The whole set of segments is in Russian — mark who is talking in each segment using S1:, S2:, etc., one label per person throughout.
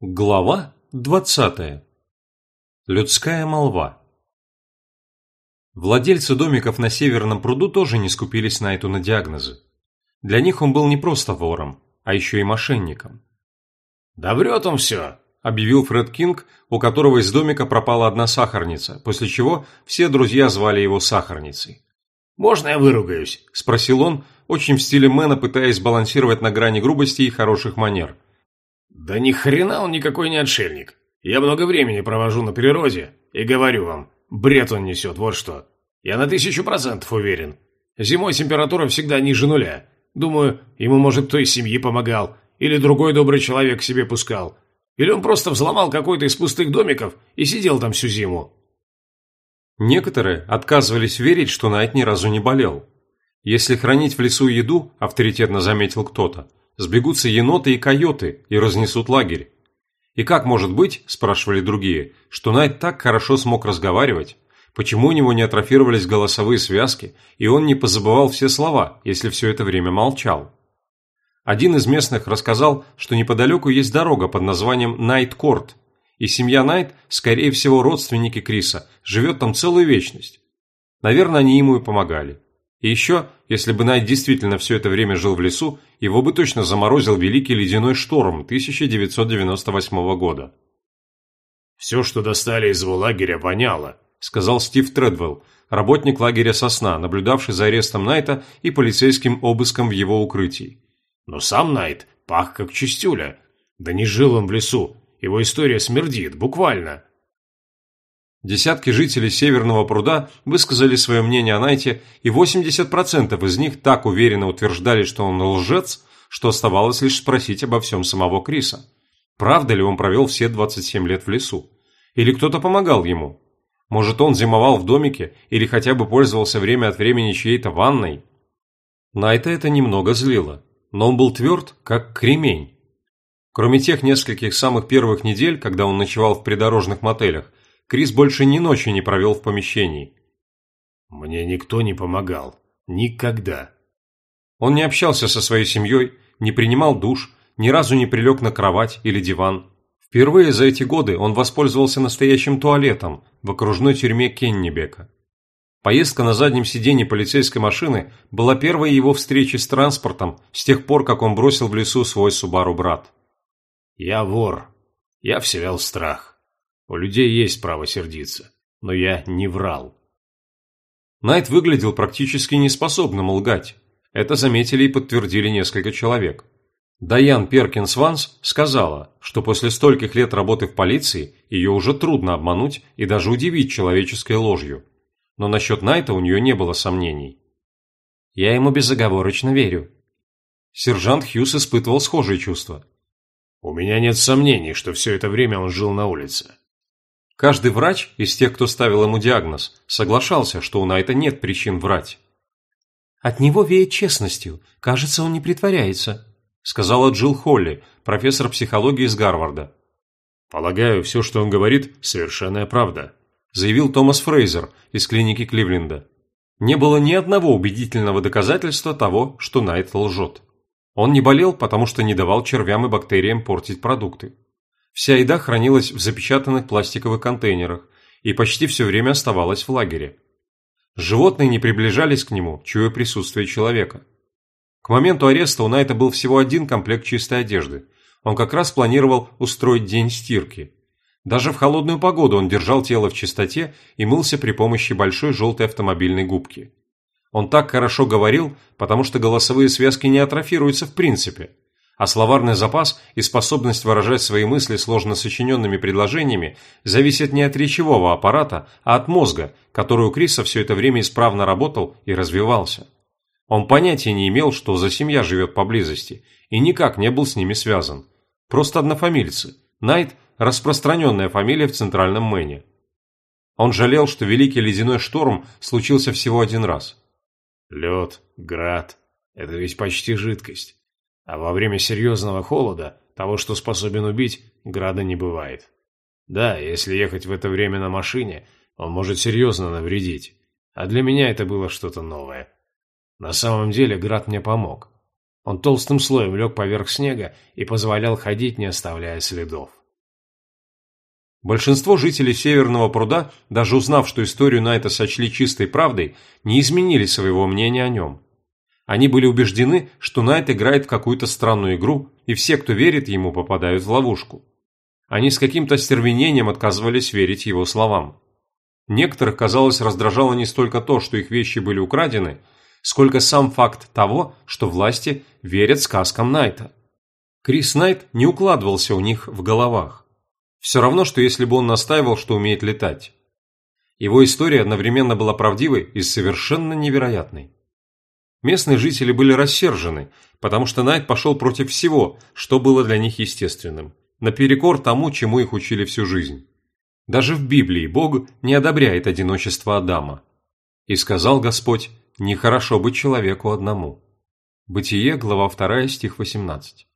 S1: Глава двадцатая. Людская молва. Владельцы домиков на Северном пруду тоже не скупились на эту на диагнозы. Для них он был не просто вором, а еще и мошенником.
S2: «Да врет он все», –
S1: объявил Фред Кинг, у которого из домика пропала одна сахарница, после чего все друзья звали его сахарницей.
S2: «Можно я выругаюсь?»
S1: – спросил он, очень в стиле Мэна, пытаясь балансировать на грани грубости и хороших манер –
S2: да ни хрена он никакой не отшельник. Я много времени провожу на природе и говорю вам, бред он несет, вот что. Я на тысячу процентов уверен. Зимой температура всегда ниже нуля. Думаю, ему, может, кто из семьи помогал, или другой добрый человек себе пускал. Или он просто взломал какой-то из пустых домиков и сидел там всю зиму.
S1: Некоторые отказывались верить, что Найт ни разу не болел. Если хранить в лесу еду, авторитетно заметил кто-то, сбегутся еноты и койоты и разнесут лагерь. И как может быть, спрашивали другие, что Найт так хорошо смог разговаривать? Почему у него не атрофировались голосовые связки, и он не позабывал все слова, если все это время молчал? Один из местных рассказал, что неподалеку есть дорога под названием Найт-Корт, и семья Найт, скорее всего родственники Криса, живет там целую вечность. Наверное, они ему и помогали. И еще, если бы Найт действительно все это время жил в лесу, его бы точно заморозил Великий Ледяной Шторм 1998 года.
S2: «Все, что достали из его лагеря, воняло», – сказал Стив Тредвелл, работник лагеря «Сосна», наблюдавший за арестом Найта и полицейским обыском в его укрытии. «Но сам Найт пах как чистюля. Да не жил он в лесу, его история смердит, буквально».
S1: Десятки жителей Северного пруда высказали свое мнение о Найте, и 80% из них так уверенно утверждали, что он лжец, что оставалось лишь спросить обо всем самого Криса. Правда ли он провел все 27 лет в лесу? Или кто-то помогал ему? Может, он зимовал в домике или хотя бы пользовался время от времени чьей-то ванной? Найта это немного злило, но он был тверд, как кремень. Кроме тех нескольких самых первых недель, когда он ночевал в придорожных мотелях, Крис больше ни ночи не провел в помещении.
S2: «Мне никто не помогал. Никогда».
S1: Он не общался со своей семьей, не принимал душ, ни разу не прилег на кровать или диван. Впервые за эти годы он воспользовался настоящим туалетом в окружной тюрьме Кеннибека. Поездка на заднем сиденье полицейской машины была первой его встречей с транспортом с тех пор, как он бросил в лесу свой Субару-брат.
S2: «Я вор. Я вселял страх. У людей есть право сердиться, но я не врал.
S1: Найт выглядел практически неспособным лгать. Это заметили и подтвердили несколько человек. Дайан Перкинс Ванс сказала, что после стольких лет работы в полиции ее уже трудно обмануть и даже удивить человеческой ложью. Но насчет Найта у нее не было сомнений.
S3: «Я ему безоговорочно верю».
S1: Сержант Хьюз испытывал схожие чувства.
S2: «У меня нет сомнений, что все это время он жил на улице.
S1: Каждый врач из тех, кто ставил ему диагноз, соглашался, что у Найта нет причин врать.
S3: «От него веет честностью. Кажется, он не притворяется», –
S1: сказала Джилл Холли, профессор психологии из Гарварда.
S2: «Полагаю, все, что он говорит, совершенная правда», –
S1: заявил Томас Фрейзер из клиники Кливленда. Не было ни одного убедительного доказательства того, что Найт лжет. Он не болел, потому что не давал червям и бактериям портить продукты. Вся еда хранилась в запечатанных пластиковых контейнерах и почти все время оставалась в лагере. Животные не приближались к нему, чуя присутствие человека. К моменту ареста у Найта был всего один комплект чистой одежды. Он как раз планировал устроить день стирки. Даже в холодную погоду он держал тело в чистоте и мылся при помощи большой желтой автомобильной губки. Он так хорошо говорил, потому что голосовые связки не атрофируются в принципе – а словарный запас и способность выражать свои мысли сложно сочиненными предложениями зависят не от речевого аппарата, а от мозга, который у Криса все это время исправно работал и развивался. Он понятия не имел, что за семья живет поблизости, и никак не был с ними связан. Просто однофамильцы. Найт – распространенная фамилия в Центральном Мэне. Он жалел, что Великий Ледяной Шторм случился всего один раз.
S2: Лед, град – это ведь почти жидкость. А во время серьезного холода того, что способен убить, града не бывает. Да, если ехать в это время на машине, он может серьезно навредить. А для меня это было что-то новое. На самом деле град мне помог. Он толстым слоем лег поверх снега и позволял ходить, не оставляя следов.
S1: Большинство жителей Северного пруда, даже узнав, что историю Найта сочли чистой правдой, не изменили своего мнения о нем. Они были убеждены, что Найт играет в какую-то странную игру, и все, кто верит ему, попадают в ловушку. Они с каким-то стервенением отказывались верить его словам. Некоторых, казалось, раздражало не столько то, что их вещи были украдены, сколько сам факт того, что власти верят сказкам Найта. Крис Найт не укладывался у них в головах. Все равно, что если бы он настаивал, что умеет летать. Его история одновременно была правдивой и совершенно невероятной. Местные жители были рассержены, потому что Найт пошел против всего, что было для них естественным, наперекор тому, чему их учили всю жизнь. Даже в Библии Бог не одобряет одиночество Адама. «И сказал Господь, нехорошо быть человеку одному». Бытие, глава 2, стих 18.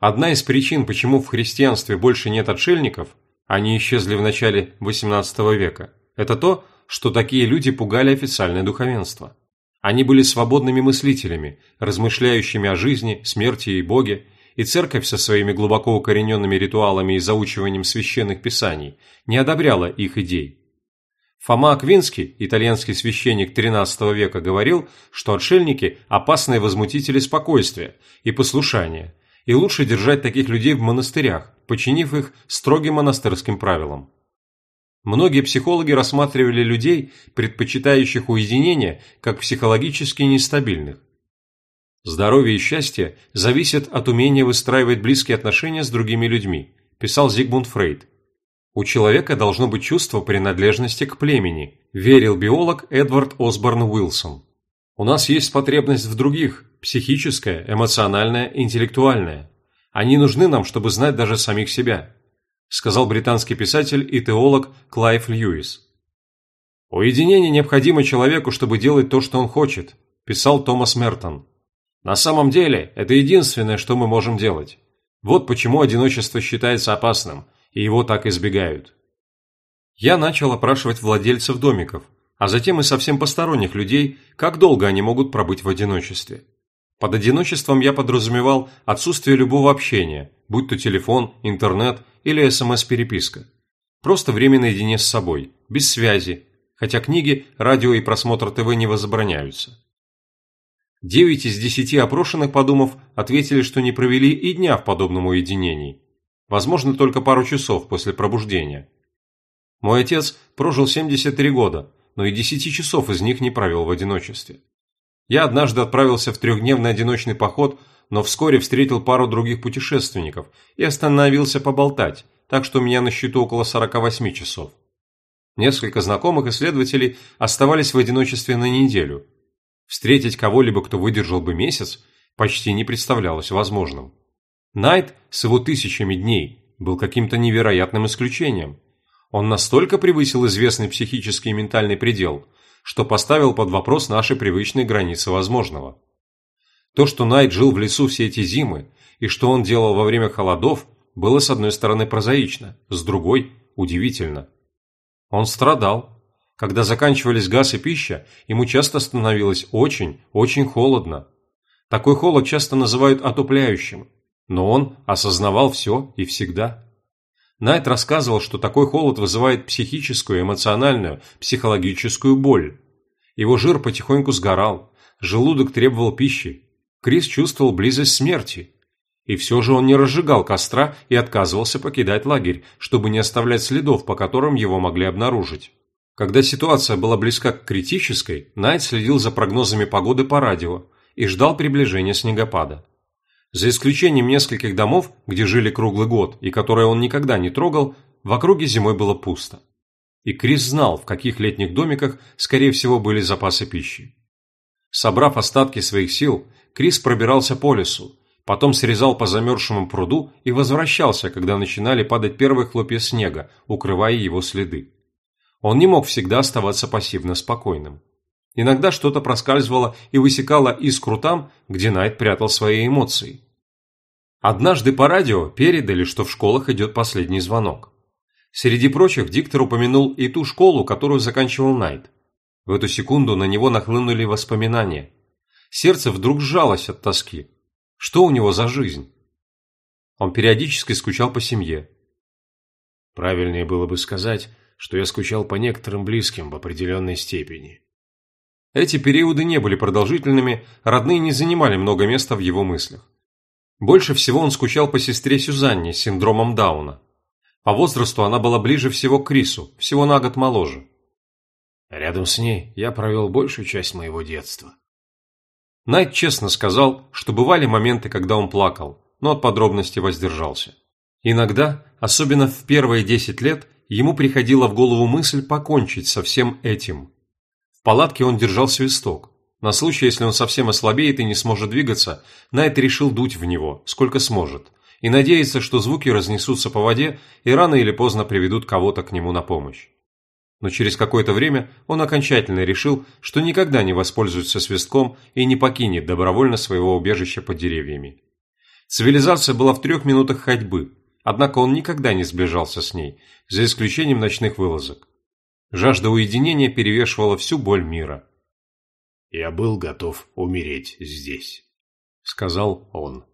S1: Одна из причин, почему в христианстве больше нет отшельников, они исчезли в начале XVIII века, это то, что такие люди пугали официальное духовенство. Они были свободными мыслителями, размышляющими о жизни, смерти и Боге, и церковь со своими глубоко укорененными ритуалами и заучиванием священных писаний не одобряла их идей. Фома Аквинский, итальянский священник XIII века, говорил, что отшельники – опасные возмутители спокойствия и послушания, и лучше держать таких людей в монастырях, починив их строгим монастырским правилам. Многие психологи рассматривали людей, предпочитающих уединение, как психологически нестабильных. Здоровье и счастье зависят от умения выстраивать близкие отношения с другими людьми, писал Зигмунд Фрейд. У человека должно быть чувство принадлежности к племени, верил биолог Эдвард Осборн Уилсон. У нас есть потребность в других, психическая, эмоциональная, интеллектуальная. Они нужны нам, чтобы знать даже самих себя сказал британский писатель и теолог Клайв Льюис. «Уединение необходимо человеку, чтобы делать то, что он хочет», – писал Томас Мертон. «На самом деле, это единственное, что мы можем делать. Вот почему одиночество считается опасным, и его так избегают». Я начал опрашивать владельцев домиков, а затем и совсем посторонних людей, как долго они могут пробыть в одиночестве. Под одиночеством я подразумевал отсутствие любого общения, будь то телефон, интернет или СМС-переписка. Просто время наедине с собой, без связи, хотя книги, радио и просмотр ТВ не возобраняются. Девять из десяти опрошенных, подумав, ответили, что не провели и дня в подобном уединении. Возможно, только пару часов после пробуждения. Мой отец прожил 73 года, но и 10 часов из них не провел в одиночестве. Я однажды отправился в трехдневный одиночный поход – но вскоре встретил пару других путешественников и остановился поболтать, так что у меня на счету около 48 часов. Несколько знакомых исследователей оставались в одиночестве на неделю. Встретить кого-либо, кто выдержал бы месяц, почти не представлялось возможным. Найт с его тысячами дней был каким-то невероятным исключением. Он настолько превысил известный психический и ментальный предел, что поставил под вопрос наши привычные границы возможного. То, что Найт жил в лесу все эти зимы, и что он делал во время холодов, было с одной стороны прозаично, с другой – удивительно. Он страдал. Когда заканчивались газ и пища, ему часто становилось очень, очень холодно. Такой холод часто называют отупляющим, но он осознавал все и всегда. Найт рассказывал, что такой холод вызывает психическую, эмоциональную, психологическую боль. Его жир потихоньку сгорал, желудок требовал пищи, Крис чувствовал близость смерти. И все же он не разжигал костра и отказывался покидать лагерь, чтобы не оставлять следов, по которым его могли обнаружить. Когда ситуация была близка к критической, Найт следил за прогнозами погоды по радио и ждал приближения снегопада. За исключением нескольких домов, где жили круглый год и которые он никогда не трогал, в округе зимой было пусто. И Крис знал, в каких летних домиках, скорее всего, были запасы пищи. Собрав остатки своих сил, Крис пробирался по лесу, потом срезал по замерзшему пруду и возвращался, когда начинали падать первые хлопья снега, укрывая его следы. Он не мог всегда оставаться пассивно спокойным. Иногда что-то проскальзывало и высекало искру там, где Найт прятал свои эмоции. Однажды по радио передали, что в школах идет последний звонок. Среди прочих диктор упомянул и ту школу, которую заканчивал Найт. В эту секунду на него нахлынули воспоминания. Сердце вдруг сжалось от тоски. Что у него за жизнь? Он периодически скучал по семье.
S2: Правильнее было бы сказать, что я скучал по некоторым близким в определенной степени.
S1: Эти периоды не были продолжительными, родные не занимали много места в его мыслях. Больше всего он скучал по сестре Сюзанне с синдромом Дауна. По возрасту она была ближе всего к Крису, всего на год моложе.
S2: Рядом с ней я провел большую часть моего детства.
S1: Найт честно сказал, что бывали моменты, когда он плакал, но от подробностей воздержался. Иногда, особенно в первые десять лет, ему приходила в голову мысль покончить со всем этим. В палатке он держал свисток. На случай, если он совсем ослабеет и не сможет двигаться, Найт решил дуть в него, сколько сможет, и надеяться, что звуки разнесутся по воде и рано или поздно приведут кого-то к нему на помощь. Но через какое-то время он окончательно решил, что никогда не воспользуется свистком и не покинет добровольно своего убежища под деревьями. Цивилизация была в трех минутах ходьбы, однако он никогда не сближался с ней, за исключением ночных вылазок. Жажда уединения перевешивала всю боль мира.
S2: «Я был готов умереть здесь», — сказал он.